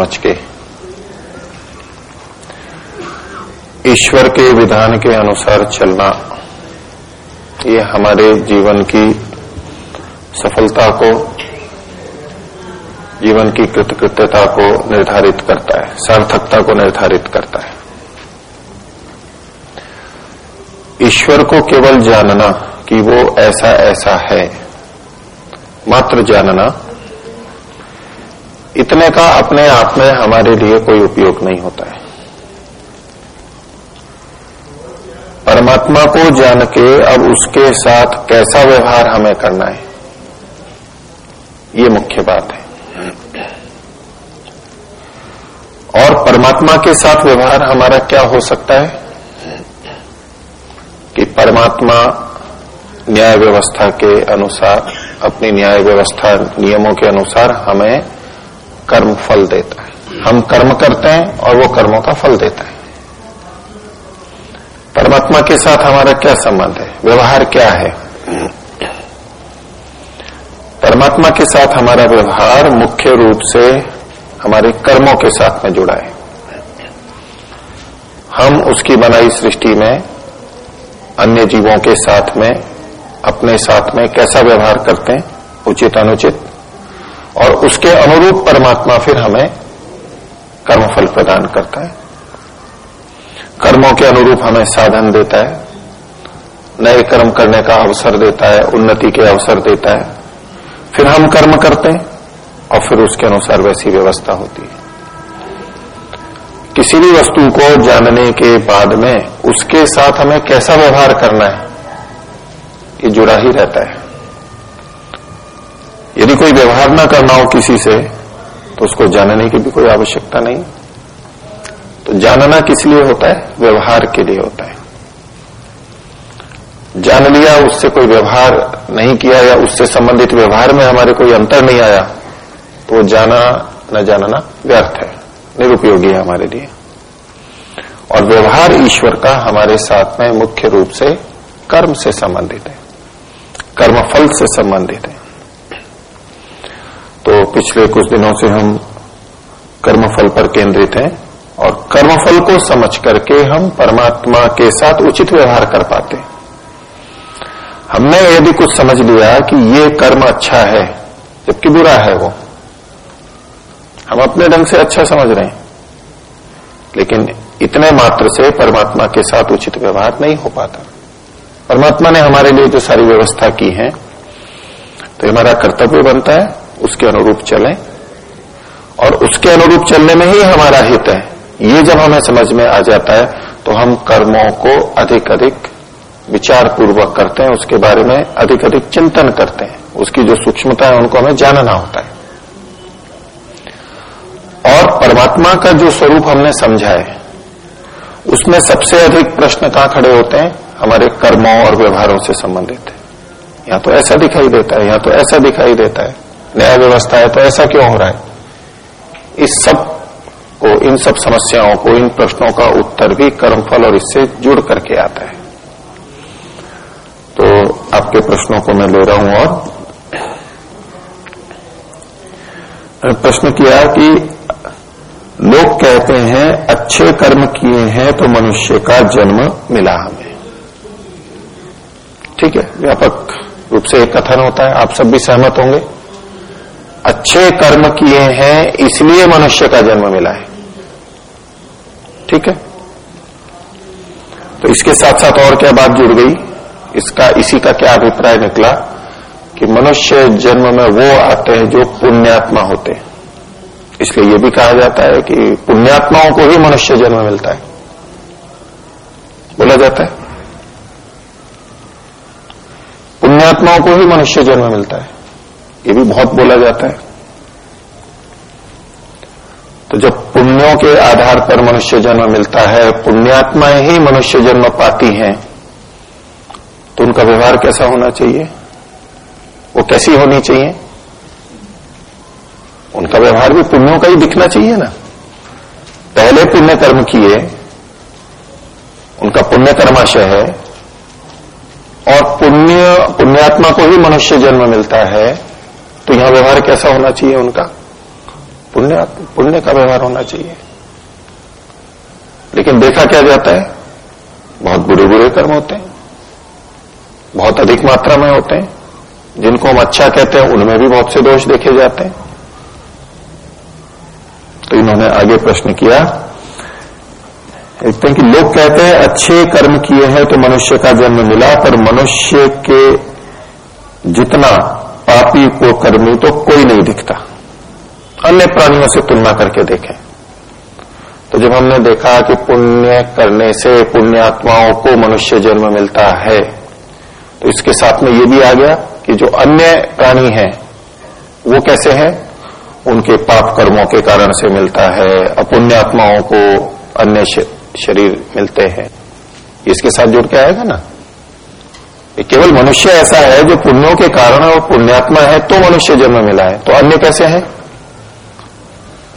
समझ के। ईश्वर के विधान के अनुसार चलना, ये हमारे जीवन की सफलता को, जीवन की कृतकृत्यता को निर्धारित करता है, सार्थकता को निर्धारित करता है। ईश्वर को केवल जानना कि वो ऐसा ऐसा है, मात्र जानना इतने का अपने आप में हमारे लिए कोई उपयोग नहीं होता है। परमात्मा को जान के अब उसके साथ कैसा व्यवहार हमें करना है, ये मुख्य बात है। और परमात्मा के साथ व्यवहार हमारा क्या हो सकता है? कि परमात्मा न्याय व्यवस्था के अनुसार, अपनी न्याय व्यवस्था नियमों के अनुसार हमें कर्म फल देता है। हम कर्म करते हैं और वो कर्मों का फल देता है। परमात्मा के साथ हमारा क्या संबंध है? व्यवहार क्या है? परमात्मा के साथ हमारा व्यवहार मुख्य रूप से हमारे कर्मों के साथ में जुड़ा है। हम उसकी बनाई सृष्टि में, अन्य जीवों के साथ में, अपने साथ में कैसा व्यवहार करते हैं? उचित अनुचित और उसके अनुरूप परमात्मा फिर हमें कर्मफल प्रदान करता है। कर्मों के अनुरूप हमें साधन देता है। नए कर्म करने का अवसर देता है, उन्नति के अवसर देता है। फिर हम कर्म करते हैं और फिर उसके अनुसार वैसी व्यवस्था होती है। किसी भी वस्तु को जानने के बाद में उसके साथ हमें कैसा व्यवहार करना है, ये जुड़ा ही रहता है। यदि कोई व्यवहार ना करना हो किसी से तो उसको जानने की भी कोई आवश्यकता नहीं। तो जानना किस लिए होता है? व्यवहार के लिए होता है। जान लिया, उससे कोई व्यवहार नहीं किया या उससे संबंधित व्यवहार में हमारे कोई अंतर नहीं आया तो जाना, न जानना व्यर्थ है, निरुपयोगी है हमारे लिए। और व्यवहार ईश्वर का हमारे साथ में मुख्य रूप से कर्म से संबंधित है, कर्मफल से संबंधित है। तो पिछले कुछ दिनों से हम कर्मफल पर केंद्रित हैं और कर्मफल को समझ करके हम परमात्मा के साथ उचित व्यवहार कर पाते हैं। हमने यदि कुछ समझ लिया कि ये कर्म अच्छा है, जबकि बुरा है वो। हम अपने ढंग से अच्छा समझ रहे हैं, लेकिन इतने मात्र से परमात्मा के साथ उचित व्यवहार नहीं हो पाता। परमात्मा ने हमारे लिए जो सारी व्यवस्था की है तो हमारा कर्तव्य बनता है। उसके अनुरूप चलें। और उसके अनुरूप चलने में ही हमारा हित है। ये जब हमें समझ में आ जाता है तो हम कर्मों को अधिक अधिक विचार पूर्वक करते हैं, उसके बारे में अधिक अधिक चिंतन करते हैं। उसकी जो सूक्ष्मता है, उनको हमें जानना होता है। और परमात्मा का जो स्वरूप हमने समझा है, उसमें सबसे अधिक प्रश्न कहाँ खड़े होते हैं? हमारे कर्मों और व्यवहारों से संबंधित। है यहाँ तो ऐसा दिखाई देता है, यहाँ तो ऐसा दिखाई देता है। न्याय व्यवस्था है तो ऐसा क्यों हो रहा है? इस सबको, इन सब समस्याओं को, इन प्रश्नों का उत्तर भी कर्मफल और इससे जुड़ करके आता है। तो आपके प्रश्नों को मैं ले रहा हूँ और प्रश्न किया कि लोग कहते हैं, अच्छे कर्म किए हैं तो मनुष्य का जन्म मिला हमें। ठीक है, व्यापक रूप से एक कथन होता है, आप सब भी सहमत होंगे। अच्छे कर्म किए हैं, इसलिए मनुष्य का जन्म मिला है। ठीक है? तो इसके साथ साथ और क्या बात जुड़ गई? इसका, इसी का क्या अभिप्राय निकला? कि मनुष्य जन्म में वो आते हैं जो पुण्यात्मा होते हैं। इसलिए यह भी कहा जाता है कि पुण्यात्माओं को ही मनुष्य जन्म मिलता है। बोला जाता है। पुण्यात्माओं को ही मनुष्य जन्म मिलता है। ये भी बहुत बोला जाता है। तो जब पुण्यों के आधार पर मनुष्य जन्म मिलता है पुण्यात्माएँ ही मनुष्य जन्म पाती हैं तो उनका व्यवहार कैसा होना चाहिए? वो कैसी होनी चाहिए? उनका व्यवहार भी पुण्यों का ही दिखना चाहिए ना। पहले पुण्य कर्म किए, उनका पुण्य कर्माशय है, और पुण्य, पुण्यात्मा को ही मनुष्य जन्म मिलता है तो यहाँ व्यवहार कैसा होना चाहिए उनका? पुण्य पुण्य का व्यवहार होना चाहिए। लेकिन देखा क्या जाता है? बहुत बुरे बुरे कर्म होते हैं। बहुत अधिक मात्रा में होते हैं। जिनको हम अच्छा कहते हैं, उनमें भी बहुत से दोष देखे जाते हैं। तो इन्होंने आगे प्रश्न किया देखते हैं कि लोग कहते हैं, अच्छे कर्म किए हैं तो मनुष्य का जन्म मिला, पर मनुष्य के जितना पापी को कर्मी तो कोई नहीं दिखता। अन्य प्राणियों से तुलना करके देखें। तो जब हमने देखा कि पुण्य करने से पुण्यात्माओं को मनुष्य जन्म मिलता है तो इसके साथ में ये भी आ गया कि जो अन्य प्राणी हैं, वो कैसे हैं? उनके पाप कर्मों के कारण से मिलता है, अपुण्यात्माओं को अन्य शरीर मिलते हैं। इसके साथ जुड़ के आएगा ना? ये केवल मनुष्य ऐसा है जो पुण्यों के कारण और पुण्यात्मा है तो मनुष्य जन्म मिला है। तो अन्य कैसे हैं?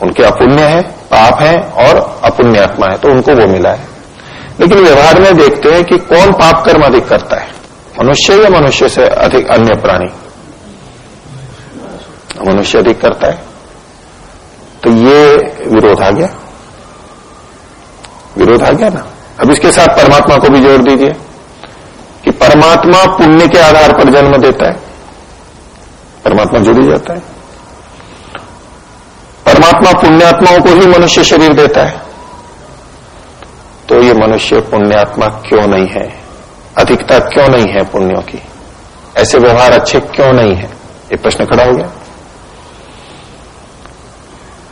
उनके अपुण्य है, पाप है और अपुण्यात्मा है तो उनको वो मिला है। लेकिन व्यवहार में देखते हैं कि कौन पाप कर्म अधिक करता है, मनुष्य या मनुष्य से अधिक अन्य प्राणी? मनुष्य अधिक करता है। तो ये विरोध आ गया। विरोध आ गया ना? अब इसके साथ परमात्मा को भी जोड़ दीजिए। कि परमात्मा पुण्य के आधार पर जन्म देता है। परमात्मा जुड़ी जाता है। परमात्मा पुण्यात्माओं को ही मनुष्य शरीर देता है। तो ये मनुष्य पुण्यात्मा क्यों नहीं है? अधिकता क्यों नहीं है पुण्यों की? ऐसे व्यवहार अच्छे क्यों नहीं है? ये प्रश्न खड़ा हो गया।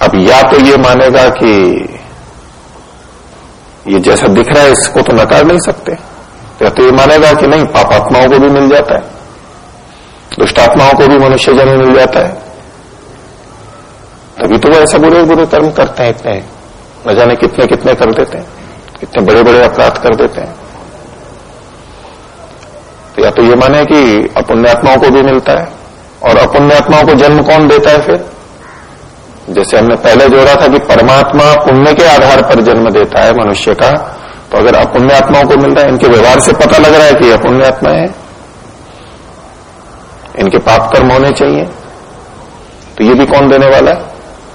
अब या तो ये मानेगा कि ये जैसा दिख रहा है, इसको तो नकार नहीं सकते। या तो ये मानेगा कि नहीं, पापात्माओं को भी मिल जाता है। दुष्टात्माओं को भी मनुष्य जन्म मिल जाता है। तभी तो वो ऐसा बुरे बुरे कर्म करते हैं इतने। न जाने कितने कितने कर देते हैं। कितने बड़े बड़े अपराध कर देते हैं। तो या तो ये माने कि अपुण्यात्माओं को भी मिलता है। और अपुण्यात्माओं को जन्म कौन देता है फिर? जैसे हमने पहले जोड़ा था कि परमात्मा पुण्य के आधार पर जन्म देता है मनुष्य का। तो अगर अपुण्यात्माओं को मिल रहा है, इनके व्यवहार से पता लग रहा है कि अपुण्यात्मा है। इनके पाप कर्म होने चाहिए। तो ये भी कौन देने वाला है?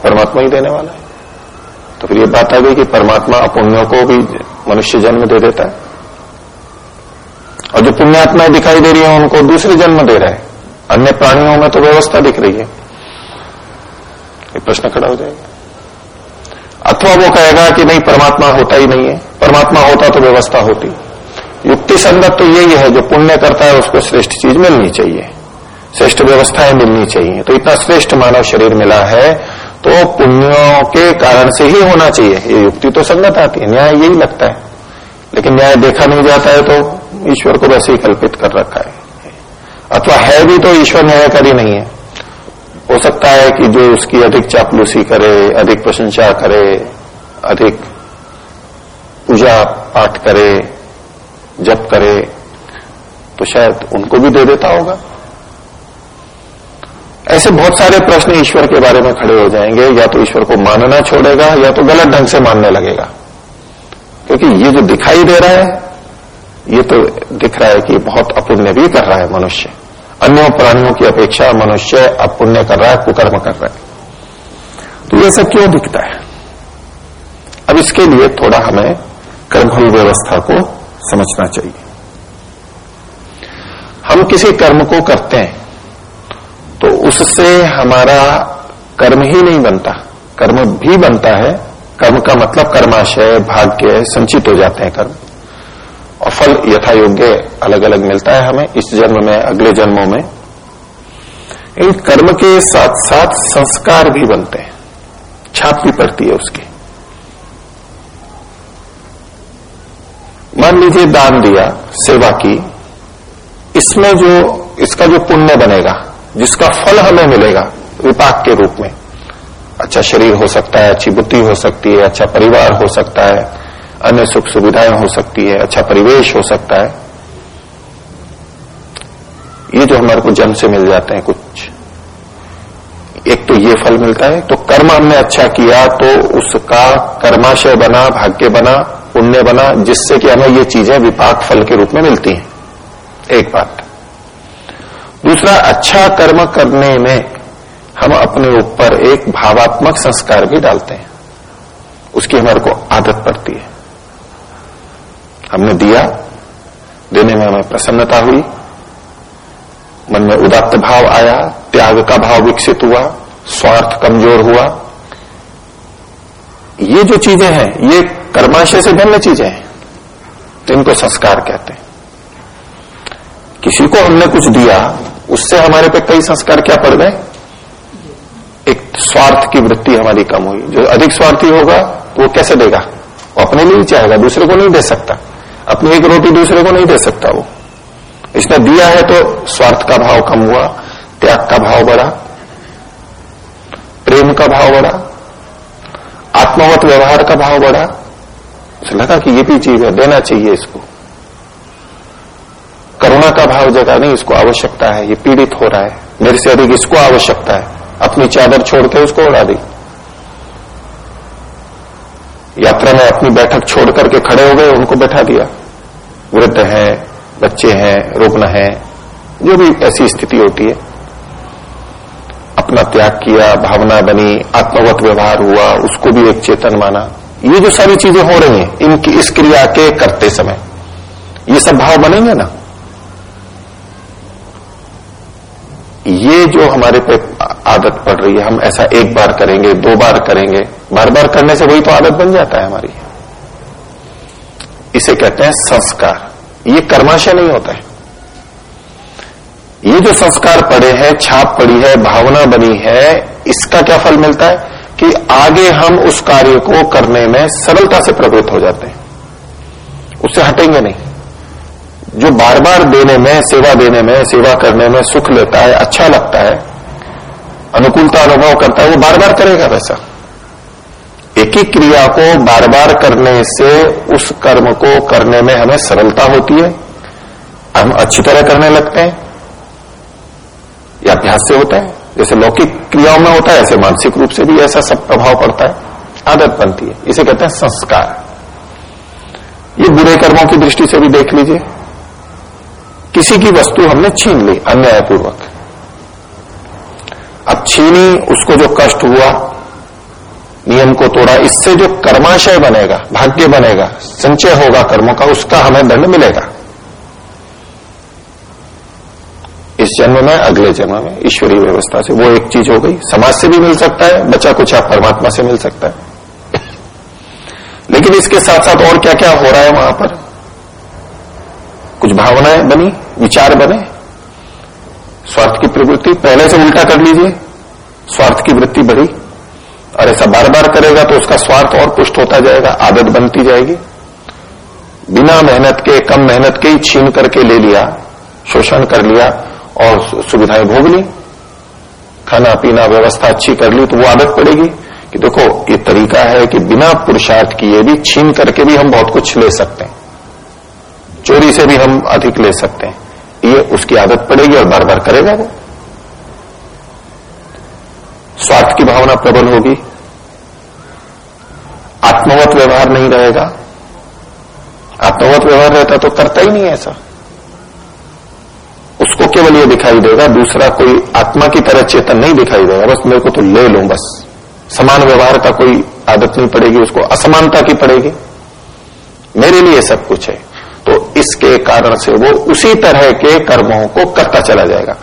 परमात्मा ही देने वाला है। तो फिर ये बात आ गई कि परमात्मा अपुण्यों को भी मनुष्य जन्म दे देता है। और जो पुण्यात्माएँ दिखाई दे रही है, उनको दूसरे जन्म दे रहा है। अन्य प्राणियों में तो व्यवस्था दिख रही है। ये प्रश्न खड़ा हो जाएगा। अथवा वो कहेगा कि नहीं, परमात्मा होता ही नहीं है। परमात्मा होता तो व्यवस्था होती। युक्ति संगत तो यही है, जो पुण्य करता है, उसको श्रेष्ठ चीज़ मिलनी चाहिए। श्रेष्ठ व्यवस्थाएँ मिलनी चाहिए। तो इतना श्रेष्ठ मानव शरीर मिला है तो पुण्यों के कारण से ही होना चाहिए। ये युक्ति तो संगत आती है, न्याय यही लगता है। लेकिन न्याय देखा नहीं जाता है तो ईश्वर को वैसे ही कल्पित कर रखा है। अथवा है भी तो ईश्वर न्यायकारी नहीं है। हो सकता है कि जो उसकी अधिक चापलूसी करे, अधिक प्रशंसा करे, अधिक पूजा पाठ करे, जप करे तो शायद उनको भी दे देता होगा। ऐसे बहुत सारे प्रश्न ईश्वर के बारे में खड़े हो जाएँगे, या तो ईश्वर को मानना छोड़ेगा, या तो गलत ढंग से मानने लगेगा। क्योंकि ये जो दिखाई दे रहा है, ये तो दिख रहा है कि बहुत अपुण्य भी कर रहा है मनुष्य। अन्य प्राणियों की अपेक्षा मनुष्य अपुण्य कर रहा है, कुकर्म कर रहा है। तो ये सब क्यों दिखता है? अब इसके लिए थोड़ा हमें कर्मफल व्यवस्था को समझना चाहिए। हम किसी कर्म को करते हैं तो उससे हमारा कर्म ही नहीं बनता। कर्म भी बनता है, कर्म का मतलब कर्माशय, भाग्य संचित हो जाते हैं कर्म। और फल यथा योग्य अलग अलग मिलता है हमें इस जन्म में, अगले जन्मों में। इन कर्म के साथ साथ संस्कार भी बनते हैं। छाप भी पड़ती है उसकी। मान लीजिए दान दिया, सेवा की, इसमें जो, इसका जो पुण्य बनेगा, जिसका फल हमें मिलेगा, विपाक के रूप में अच्छा शरीर हो सकता है, अच्छी बुद्धि हो सकती है अच्छा परिवार हो सकता है, अन्य सुख सुविधाएँ हो सकती है अच्छा परिवेश हो सकता है, ये जो हमारे को जन्म से मिल जाते हैं कुछ एक तो ये फल मिलता है तो कर्म हमने अच्छा किया तो उसका कर्माशय बना, भाग्य बना, पुण्य बना, जिससे कि हमें ये चीज़ें विपाक फल के रूप में मिलती हैं। एक बात। दूसरा अच्छा कर्म करने में हम अपने ऊपर एक भावात्मक संस्कार भी डालते हैं। उसकी हमारे को आदत पड़ती है। हमने दिया, देने में हमें प्रसन्नता हुई, मन में उदात्त भाव आया त्याग का भाव विकसित हुआ, स्वार्थ कमज़ोर हुआ। ये जो चीज़ें हैं, ये कर्माशय से भिन्न चीज़ें हैं तो इनको संस्कार कहते हैं। किसी को हमने कुछ दिया, उससे हमारे पे कई संस्कार क्या पड़ गए? एक स्वार्थ की वृत्ति हमारी कम हुई। जो अधिक स्वार्थी होगा, वो कैसे देगा? वो अपने लिए ही चाहेगा, दूसरे को नहीं दे सकता। अपनी एक रोटी दूसरे को नहीं दे सकता वो। इसने दिया है तो स्वार्थ का भाव कम हुआ त्याग का भाव बढ़ा, प्रेम का भाव बढ़ा, आत्मवत व्यवहार का भाव बढ़ा। उसे लगा कि ये भी चीज़ है, देना चाहिए इसको। करुणा का भाव जगह नहीं, इसको आवश्यकता है, ये पीड़ित हो रहा है। मेरे से अधिक इसको आवश्यकता है। अपनी चादर छोड़ के उसको उड़ा दी। यात्रा में अपनी बैठक छोड़ करके खड़े हो गए, उनको बैठा दिया। वृद्ध हैं, बच्चे हैं, रुग्ण हैं, जो भी ऐसी स्थिति होती है। अपना त्याग किया, भावना बनी, आत्मवत व्यवहार हुआ, उसको भी एक चेतन माना। ये जो सारी चीज़ें हो रही हैं, इनकी इस क्रिया के करते समय, ये सब भाव बनेंगे ना? ये जो हमारे पे आदत पड़ रही है, हम ऐसा एक बार करेंगे, दो बार करेंगे, बार बार करने से वही तो आदत बन जाता है हमारी। इसे कहते हैं संस्कार। ये कर्माशय नहीं होता है। ये जो संस्कार पड़े हैं, छाप पड़ी है, भावना बनी है, इसका क्या फल मिलता है? कि आगे हम उस कार्य को करने में सरलता से प्रवृत्त हो जाते हैं। उससे हटेंगे नहीं। जो बार बार देने में, सेवा देने में, सेवा करने में सुख लेता है अच्छा लगता है, अनुकूलता अनुभव करता है, वो बार बार करेगा वैसा। एक ही क्रिया को बार बार करने से उस कर्म को करने में हमें सरलता होती है। हम अच्छी तरह करने लगते हैं। या अभ्यास से होता है, जैसे लौकिक क्रियाओं में होता है, ऐसे मानसिक रूप से भी ऐसा सब प्रभाव पड़ता है, आदत बनती है। इसे कहते हैं संस्कार। ये बुरे कर्मों की दृष्टि से भी देख लीजिए। किसी की वस्तु हमने छीन ली, अन्यायपूर्वक। अब छीनी, उसको जो कष्ट हुआ, नियम को तोड़ा, इससे जो कर्माशय बनेगा, भाग्य बनेगा, संचय होगा कर्मों का, उसका हमें दंड मिलेगा। इस जन्म में, अगले जन्म में, ईश्वरीय व्यवस्था से। वो एक चीज़ हो गई। समाज से भी मिल सकता है बचा कुछ आप परमात्मा से मिल सकता है। लेकिन इसके साथ साथ और क्या क्या हो रहा है वहाँ पर? कुछ भावनाएँ बनी, विचार बने। स्वार्थ की प्रवृत्ति, पहले से उल्टा कर लीजिए। स्वार्थ की वृत्ति बढ़ी। और ऐसा बार बार करेगा तो उसका स्वार्थ और पुष्ट होता जाएगा, आदत बनती जाएगी। बिना मेहनत के, कम मेहनत के ही छीन करके ले लिया, शोषण कर लिया। और सुविधाएँ भोग ली। खाना पीना व्यवस्था अच्छी कर ली तो वो आदत पड़ेगी कि देखो, ये तरीका है कि बिना पुरुषार्थ किए भी छीन करके भी हम बहुत कुछ ले सकते हैं। चोरी से भी हम अधिक ले सकते हैं। ये उसकी आदत पड़ेगी और बार बार करेगा वो। स्वार्थ की भावना प्रबल होगी। आत्मवत व्यवहार नहीं रहेगा। आत्मवत व्यवहार रहता तो करता ही नहीं ऐसा। केवल ये दिखाई देगा, दूसरा कोई आत्मा की तरह चेतन नहीं दिखाई देगा, बस मेरे को तो ले लू, बस। समान व्यवहार का कोई आदत नहीं पड़ेगी, उसको असमानता की पड़ेगी। मेरे लिए सब कुछ है। तो इसके कारण से वो उसी तरह के कर्मों को करता चला जाएगा।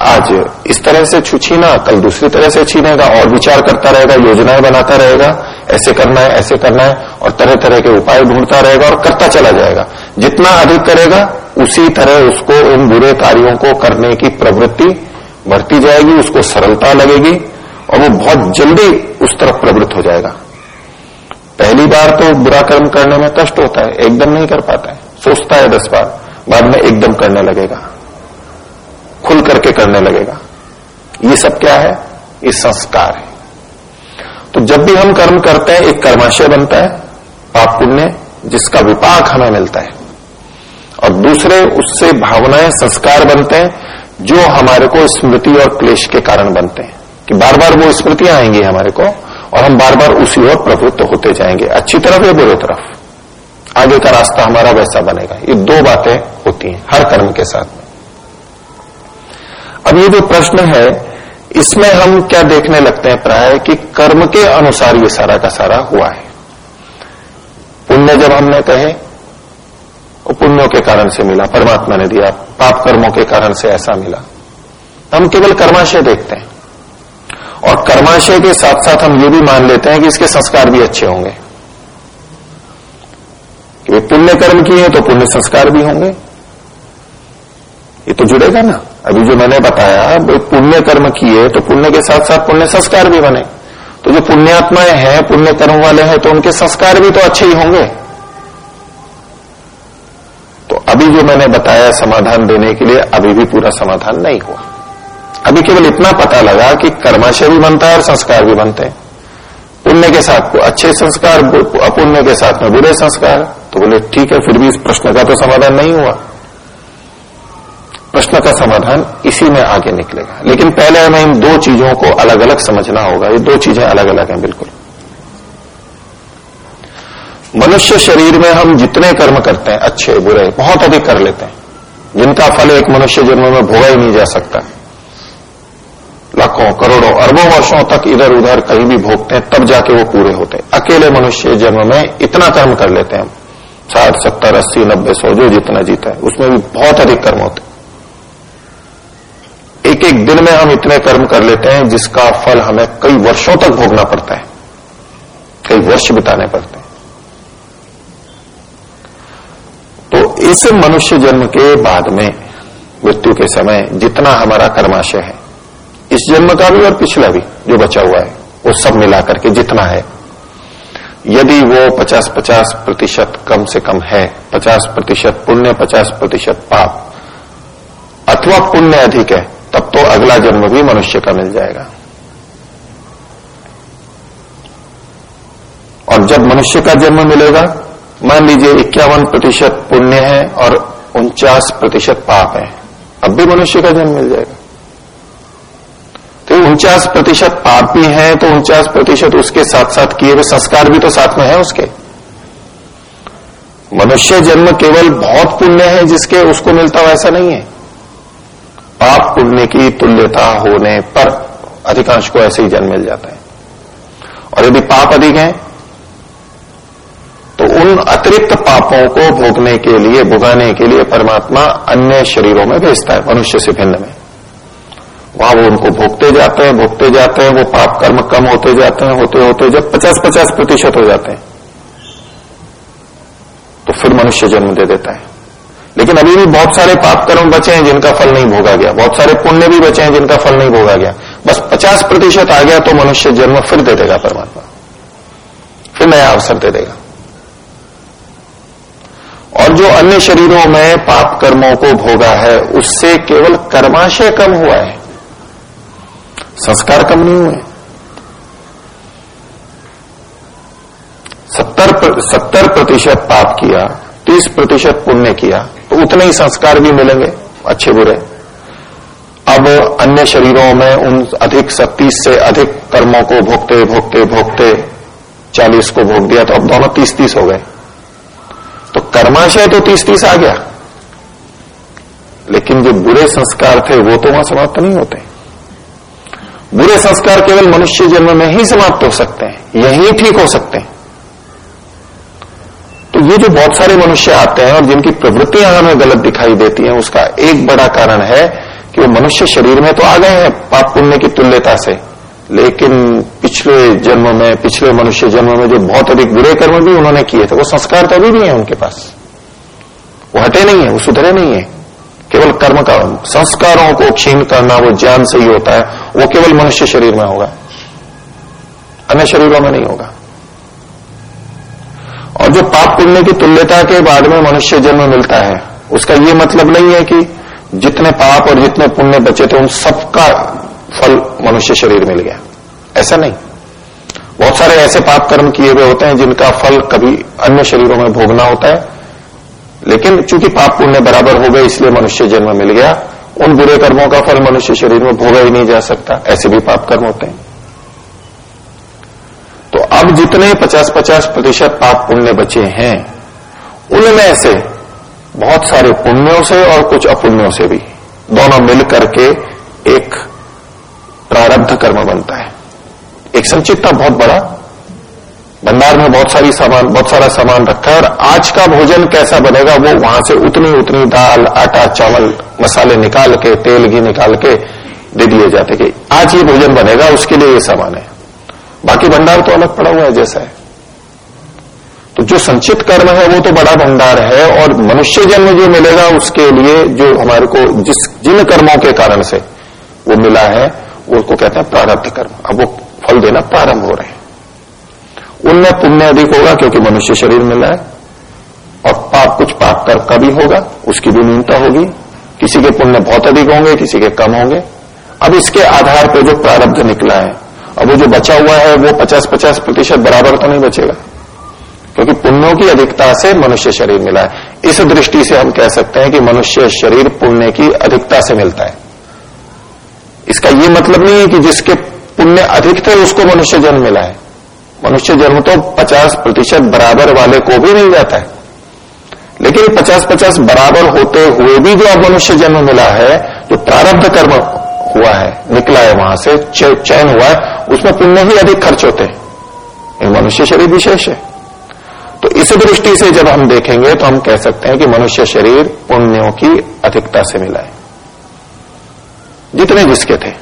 आज इस तरह से छीना कल दूसरी तरह से छीनेगा, और विचार करता रहेगा, योजनाएँ बनाता रहेगा, ऐसे करना है, ऐसे करना है, और तरह तरह के उपाय ढूंढता रहेगा और करता चला जाएगा। जितना अधिक करेगा उसी तरह उसको उन बुरे कार्यों को करने की प्रवृत्ति बढ़ती जाएगी, उसको सरलता लगेगी और वो बहुत जल्दी उस तरफ़ प्रवृत्त हो जाएगा। पहली बार तो बुरा कर्म करने में कष्ट होता है, एकदम नहीं कर पाता है, सोचता है दस बार, बाद में एकदम करने लगेगा, खुल करके करने लगेगा। ये सब क्या है? ये संस्कार है। तो जब भी हम कर्म करते हैं, एक कर्माशय बनता है, पाप पुण्य, जिसका विपाक हमें मिलता है। और दूसरे उससे भावनाएँ संस्कार बनते हैं, जो हमारे को स्मृति और क्लेश के कारण बनते हैं। कि बार बार वो स्मृतियाँ आएँगी हमारे को, और हम बार बार उसी ओर प्रवृत्त होते जाएँगे। अच्छी तरफ़ या बुरे तरफ़? आगे का रास्ता हमारा वैसा बनेगा। ये दो बातें होती हैं, हर कर्म के साथ। में अब ये जो प्रश्न है, इसमें हम क्या देखने लगते हैं प्राय, कि कर्म के अनुसार ये सारा का सारा हुआ है। पुण्य जब हमने कहे पुण्यों के कारण से मिला, परमात्मा ने दिया, पाप कर्मों के कारण से ऐसा मिला। हम केवल कर्माशय देखते हैं। और कर्माशय के साथ साथ हम ये भी मान लेते हैं कि इसके संस्कार भी अच्छे होंगे। कि पुण्य कर्म किए तो पुण्य संस्कार भी होंगे। ये तो जुड़ेगा ना। अभी जो मैंने बताया पुण्य कर्म किए तो पुण्य के साथ साथ पुण्य संस्कार भी बने। तो जो पुण्यात्माएँ हैं, पुण्य कर्म वाले हैं तो उनके संस्कार भी तो अच्छे ही होंगे। अभी जो मैंने बताया समाधान देने के लिए, अभी भी पूरा समाधान नहीं हुआ। अभी केवल इतना पता लगा कि कर्माशय भी बनता है और संस्कार भी बनते हैं। पुण्य के साथ अच्छे संस्कार अपुण्य के साथ में बुरे संस्कार। तो बोले, ठीक है, फिर भी इस प्रश्न का तो समाधान नहीं हुआ। प्रश्न का समाधान इसी में आगे निकलेगा। लेकिन पहले हमें इन दो चीज़ों को अलग अलग समझना होगा। ये दो चीज़ें अलग अलग हैं, बिल्कुल। मनुष्य शरीर में हम जितने कर्म करते हैं, अच्छे, बुरे, बहुत अधिक कर लेते हैं। जिनका फल एक मनुष्य जन्म में भोगा ही नहीं जा सकता। लाखों, करोड़ों, अरबों वर्षों तक इधर उधर कहीं भी भोगते हैं, तब जाके वो पूरे होते हैं। अकेले मनुष्य जन्म में इतना कर्म कर लेते हैं हम। साठ, सत्तर, अस्सी, नब्बे, सौ, जो जितना जीता है, उसमें भी बहुत अधिक कर्म होते एक एक दिन में हम इतने कर्म कर लेते हैं, जिसका फल हमें कई वर्षों तक भोगना पड़ता है। कई वर्ष बिताने पड़ते हैं तो इस मनुष्य जन्म के बाद में, मृत्यु के समय जितना हमारा कर्माशय है, इस जन्म का भी और पिछला भी जो बचा हुआ है, वो सब मिलाकर के जितना है। यदि वो 50-50 प्रतिशत कम से कम है 50 प्रतिशत पुण्य 50 प्रतिशत पाप, अथवा पुण्य अधिक है, तब तो अगला जन्म भी मनुष्य का मिल जाएगा। और जब मनुष्य का जन्म मिलेगा मान लीजिए इक्यावन प्रतिशत पुण्य है और उनचास प्रतिशत पाप है। अब भी मनुष्य का जन्म मिल जाएगा। तो उनचास प्रतिशत पाप भी है तो उनचास प्रतिशत उसके साथ साथ किए हुए संस्कार भी तो साथ में है उसके। मनुष्य जन्म केवल बहुत पुण्य है जिसके उसको मिलता हो ऐसा नहीं है। पाप पुण्य की तुल्यता होने पर अधिकांश को ऐसे ही जन्म मिल जाता है। और यदि पाप अधिक है तो उन अतिरिक्त पापों को भोगने के लिए, भुगाने के लिए परमात्मा अन्य शरीरों में भेजता है, मनुष्य से भिन्न में। वहाँ वो उनको भोगते जाते हैं, भोगते जाते हैं, वो पाप कर्म कम होते जाते हैं, होते होते जब पचास पचास प्रतिशत हो जाते हैं। तो फिर मनुष्य जन्म दे देता है। लेकिन अभी भी बहुत सारे पाप कर्म बचे हैं जिनका फल नहीं भोगा गया। बहुत सारे पुण्य भी बचे हैं जिनका फल नहीं भोगा गया। बस पचास प्रतिशत आ गया तो मनुष्य जन्म फिर दे देगा परमात्मा। फिर नया अवसर दे देगा। और जो अन्य शरीरों में पाप कर्मों को भोगा है, उससे केवल कर्माशय कम हुआ है। संस्कार कम नहीं हुए। सत्तर सत्तर प्रतिशत पाप किया, तीस प्रतिशत पुण्य किया तो उतने ही संस्कार भी मिलेंगे, अच्छे बुरे। अब अन्य शरीरों में उन अधिक तीस से अधिक कर्मों को भोगते भोगते भोगते, चालीस को भोग दिया तो अब दोनों तीस तीस हो गए। तो कर्माशय तो तीस तीस आ गया। लेकिन जो बुरे संस्कार थे, वो तो वहाँ समाप्त नहीं होते। बुरे संस्कार केवल मनुष्य जन्म में ही समाप्त हो सकते हैं, यही ठीक हो सकते हैं। तो ये जो बहुत सारे मनुष्य आते हैं और जिनकी प्रवृत्तियाँ हमें गलत दिखाई देती हैं, उसका एक बड़ा कारण है कि वो मनुष्य शरीर में तो आ गए हैं, पाप पुण्य की तुल्यता से। लेकिन पिछले जन्म में, पिछले मनुष्य जन्म में जो बहुत अधिक बुरे कर्म भी उन्होंने किए थे, वो संस्कार तो अभी भी है उनके पास। वो हटे नहीं है, वो सुधरे नहीं है। केवल कर्म का, संस्कारों को क्षीण करना वो ज्ञान से ही होता है, वो केवल मनुष्य शरीर में होगा। अन्य शरीरों में नहीं होगा। और जो पाप पुण्य की तुल्यता के बाद में मनुष्य जन्म मिलता है, उसका ये मतलब नहीं है कि जितने पाप और जितने पुण्य बचे थे, उन सबका फल मनुष्य शरीर मिल गया। ऐसा नहीं। बहुत सारे ऐसे पाप कर्म किए हुए होते हैं जिनका फल कभी अन्य शरीरों में भोगना होता है। लेकिन चूँकि पाप पुण्य बराबर हो गए, इसलिए मनुष्य जन्म मिल गया। उन बुरे कर्मों का फल मनुष्य शरीर में भोगा ही नहीं जा सकता। ऐसे भी पाप कर्म होते हैं। तो अब जितने 50-50 प्रतिशत पाप पुण्य बचे हैं, उनमें से बहुत सारे पुण्यों से और कुछ अपुण्यों से भी। दोनों मिल करके एक प्रारब्ध कर्म बनता है। एक संचित था बहुत बड़ा। भंडार में बहुत सारी सामान, बहुत सारा सामान रखा है और आज का भोजन कैसा बनेगा वो वहाँ से उतनी उतनी दाल, आटा, चावल, मसाले निकाल के, तेल, घी निकाल के दे दिए जाते कि आज ये भोजन बनेगा, उसके लिए ये सामान है। बाकी भंडार तो अलग पड़ा हुआ है, जैसा है। तो जो संचित कर्म है, वो तो बड़ा भंडार है और मनुष्य जन्म जो मिलेगा, उसके लिए जो हमारे को जिस, जिन कर्मों के कारण से वो मिला है उसको कहते हैं प्रारब्ध कर्म। अब वो फल देना प्रारंभ हो रहे हैं। उनमें पुण्य अधिक होगा क्योंकि मनुष्य शरीर मिला है और पाप कुछ पाप कर का भी होगा, उसकी भी न्यूनता होगी। किसी के पुण्य बहुत अधिक होंगे, किसी के कम होंगे। अब इसके आधार पर जो प्रारब्ध निकला है, अब वो जो बचा हुआ है, वो पचास पचास प्रतिशत बराबर तो नहीं बचेगा। क्योंकि पुण्यों की अधिकता से मनुष्य शरीर मिला है। इस दृष्टि से हम कह सकते हैं कि मनुष्य शरीर पुण्य की अधिकता से मिलता है। इसका ये मतलब नहीं है कि जिसके पुण्य अधिक थे, उसको मनुष्य जन्म मिला है। मनुष्य जन्म तो 50 प्रतिशत बराबर वाले को भी मिल जाता है। लेकिन 50-50 बराबर होते हुए भी जो अब मनुष्य जन्म मिला है, जो प्रारब्ध कर्म हुआ है, निकला है वहाँ से चयन हुआ है, उसमें पुण्य ही अधिक खर्च होते हैं। मनुष्य शरीर विशेष है। तो इस दृष्टि से जब हम देखेंगे तो हम कह सकते हैं कि मनुष्य शरीर पुण्यों की अधिकता से मिला है। जितने जिसके थे।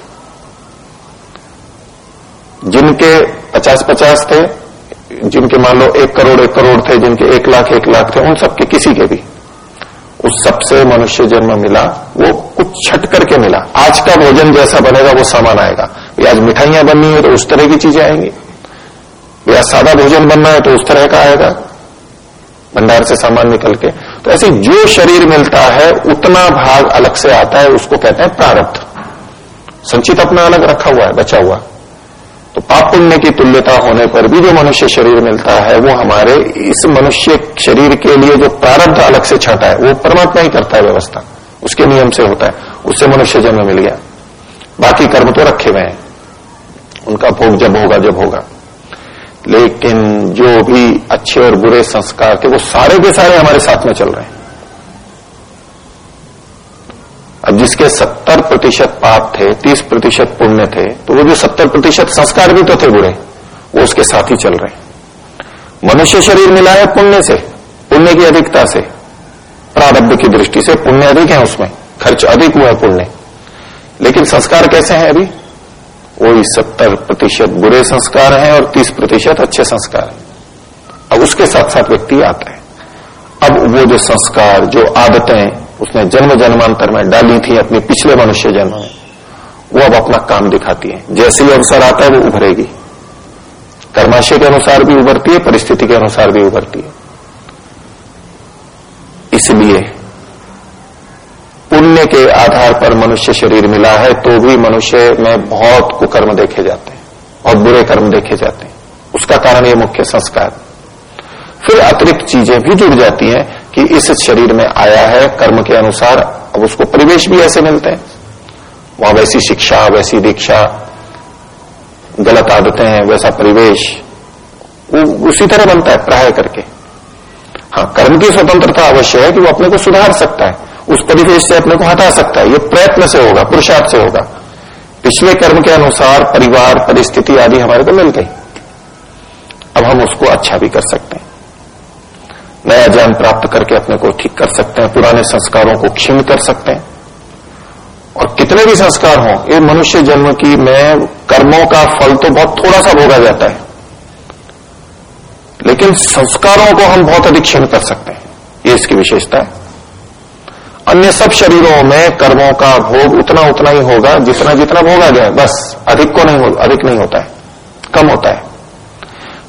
जिनके पचास पचास थे, जिनके मान लो एक करोड़ एक करोड़ थे, जिनके एक लाख एक लाख थे, उन सबके किसी के भी। उस सबसे मनुष्य जन्म मिला, वो कुछ छट करके मिला। आज का भोजन जैसा बनेगा, वो सामान आएगा। आज मिठाइयाँ बननी है तो उस तरह की चीज़ें आएँगी। या सादा भोजन बनना है तो उस तरह का आएगा। भंडार से सामान निकल के। तो ऐसे जो शरीर मिलता है, उतना भाग अलग से आता है, उसको कहते हैं प्रारब्ध। संचित अपना अलग रखा हुआ है, बचा हुआ। तो पाप पुण्य की तुल्यता होने पर भी जो मनुष्य शरीर मिलता है, वो हमारे इस मनुष्य शरीर के लिए जो प्रारब्ध अलग से छाटा है, वो परमात्मा ही करता है व्यवस्था। उसके नियम से होता है। उससे मनुष्य जन्म मिल गया। बाकी कर्म तो रखे हुए हैं। उनका भोग जब होगा जब होगा। लेकिन जो भी अच्छे और बुरे संस्कार थे वो सारे के सारे हमारे साथ में चल रहे हैं। अब जिसके 70 प्रतिशत पाप थे 30 प्रतिशत पुण्य थे तो वो जो 70 प्रतिशत संस्कार भी तो थे बुरे, वो उसके साथ ही चल रहे मनुष्य शरीर मिला है पुण्य से, पुण्य की अधिकता से प्रारब्ध की दृष्टि से पुण्य अधिक है उसमें, खर्च अधिक हुआ है पुण्य। लेकिन संस्कार कैसे हैं अभी? वही सत्तर प्रतिशत बुरे संस्कार हैं और तीस प्रतिशत अच्छे संस्कार हैं। अब उसके साथ साथ व्यक्ति आता है। अब वो जो संस्कार, जो आदतें उसने जन्म जन्मांतर में डाली थी अपने पिछले मनुष्य जन्म में। वो अब अपना काम दिखाती है। जैसे ही अवसर आता है, वो उभरेगी। कर्माशय के अनुसार भी उभरती है, परिस्थिति के अनुसार भी उभरती है। इसलिए पुण्य के आधार पर मनुष्य शरीर मिला है तो भी मनुष्य में बहुत कुकर्म देखे जाते हैं और बुरे कर्म देखे जाते हैं। उसका कारण ये मुख्य संस्कार। फिर अतिरिक्त चीज़ें भी जुड़ जाती हैं। कि इस शरीर में आया है, कर्म के अनुसार, अब उसको परिवेश भी ऐसे मिलते हैं। वहाँ वैसी शिक्षा, वैसी दीक्षा, गलत आदतें हैं, वैसा परिवेश, वो उसी तरह बनता है, प्राय करके। हाँ कर्म की स्वतंत्रता अवश्य है कि वो अपने को सुधार सकता है, उस परिवेश से अपने को हटा सकता है, ये प्रयत्न से होगा, पुरुषार्थ से होगा। पिछले कर्म के अनुसार परिवार, परिस्थिति आदि हमारे को मिल गई। अब हम उसको अच्छा भी कर सकते हैं। नया ज्ञान प्राप्त करके अपने को ठीक कर सकते हैं, पुराने संस्कारों को क्षीण कर सकते हैं। और कितने भी संस्कार हों, ये मनुष्य जन्म की में कर्मों का फल तो बहुत थोड़ा सा भोगा जाता है। लेकिन संस्कारों को हम बहुत अधिक क्षीण कर सकते हैं, ये इसकी विशेषता है। अन्य सब शरीरों में कर्मों का भोग उतना उतना ही होगा, जितना जितना भोगा गया बस, अधिक को नहीं हो, अधिक नहीं होता है, कम होता है।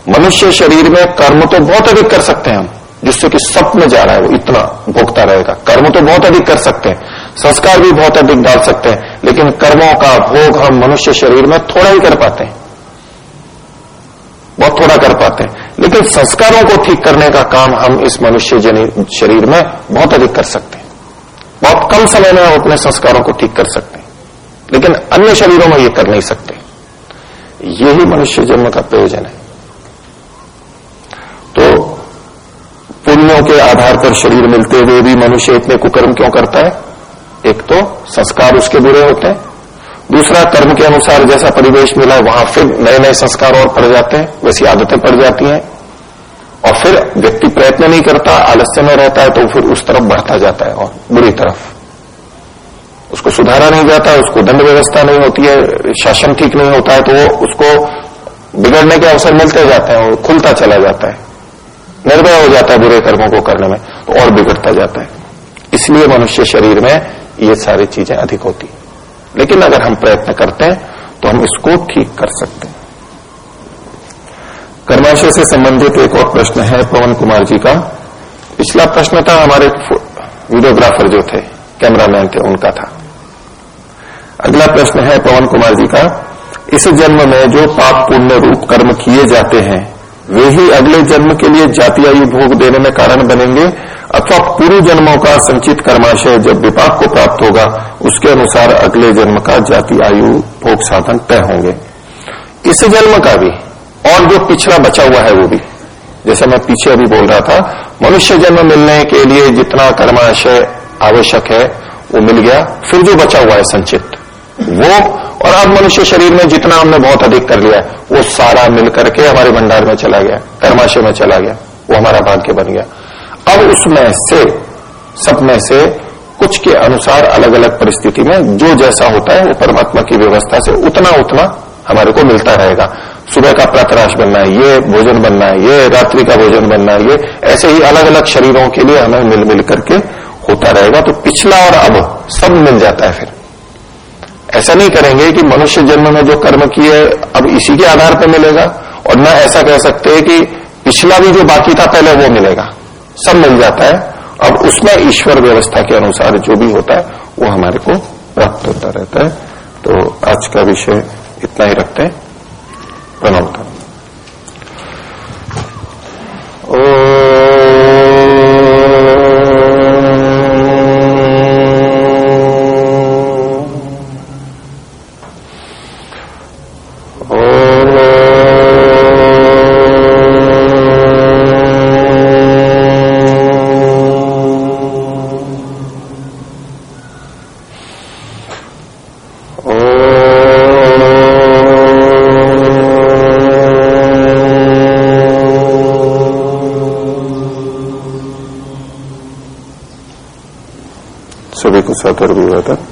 मनुष्य शरीर में कर्म तो बहुत अधिक कर सकते हैं हम। जिससे कि सब में जा रहा है वो, इतना भोगता रहेगा। कर्म तो बहुत अधिक कर सकते हैं। संस्कार भी बहुत अधिक डाल सकते हैं। लेकिन कर्मों का भोग हम मनुष्य शरीर में थोड़ा ही कर पाते हैं। बहुत थोड़ा कर पाते हैं। लेकिन संस्कारों को ठीक करने का काम हम इस मनुष्य शरीर में बहुत अधिक कर सकते हैं। बहुत कम समय में हम अपने संस्कारों को ठीक कर सकते हैं। लेकिन अन्य शरीरों में ये कर नहीं सकते। यही मनुष्य जन्म का प्रयोजन है। तो पुण्यों के आधार पर शरीर मिलते हुए भी मनुष्य इतने कुकर्म क्यों करता है? एक तो संस्कार उसके बुरे होते हैं। दूसरा, कर्म के अनुसार जैसा परिवेश मिला, वहाँ फिर नए नए संस्कार और पड़ जाते हैं, वैसी आदतें पड़ जाती हैं। और फिर व्यक्ति प्रयत्न नहीं करता, आलस्य में रहता है तो फिर उस तरफ़ बढ़ता जाता है और बुरी तरफ़। उसको सुधारा नहीं जाता, उसको दंड व्यवस्था नहीं होती है, शासन ठीक नहीं होता है तो वो उसको बिगड़ने के अवसर मिलते जाते हैं और खुलता चला जाता है। निर्भय हो जाता है बुरे कर्मों को करने में तो और बिगड़ता जाता है। इसलिए मनुष्य शरीर में ये सारी चीज़ें अधिक होती लेकिन अगर हम प्रयत्न करते हैं तो हम इसको ठीक कर सकते हैं। कर्माशय से संबंधित एक और प्रश्न है पवन कुमार जी का। पिछला प्रश्न था, हमारे वीडियोग्राफर जो थे, कैमरामैन थे, उनका था। अगला प्रश्न है पवन कुमार जी का। इस जन्म में जो पाप पुण्य रूप कर्म किए जाते हैं वे ही अगले जन्म के लिए जाति आयु भोग देने में कारण बनेंगे, अथवा पूर्व जन्मों का संचित कर्माशय जब विपाक को प्राप्त होगा, उसके अनुसार अगले जन्म का जाति आयु भोग साधन तय होंगे। इस जन्म का भी, और जो पिछड़ा बचा हुआ है वो भी। जैसे मैं पीछे अभी बोल रहा था, मनुष्य जन्म मिलने के लिए जितना कर्माशय आवश्यक है, वो मिल गया, फिर जो बचा हुआ है संचित, वो और अब मनुष्य शरीर में जितना हमने बहुत अधिक कर लिया वो सारा मिल करके हमारे भंडार में चला गया, कर्माशय में चला गया, वो हमारा भाग्य बन गया। अब उसमें से, सब में से कुछ के अनुसार अलग अलग परिस्थिति में जो जैसा होता है वो परमात्मा की व्यवस्था से उतना उतना हमारे को मिलता रहेगा। सुबह का प्रातराश बनना है, ये भोजन बनना है, ये रात्रि का भोजन बनना है, ये ऐसे ही अलग अलग शरीरों के लिए हमें मिल मिल करके होता रहेगा। तो पिछला और अब सब मिल जाता है फिर। ऐसा नहीं करेंगे कि मनुष्य जन्म में जो कर्म किए अब इसी के आधार पर मिलेगा, और न ऐसा कह सकते हैं कि पिछला भी जो बाकी था पहले वो मिलेगा। सब मिल जाता है। अब उसमें ईश्वर व्यवस्था के अनुसार जो भी होता है, वो हमारे को प्राप्त होता रहता है। तो आज का विषय इतना ही रखते हैं। प्रणव सभी को सतर भी होता ओम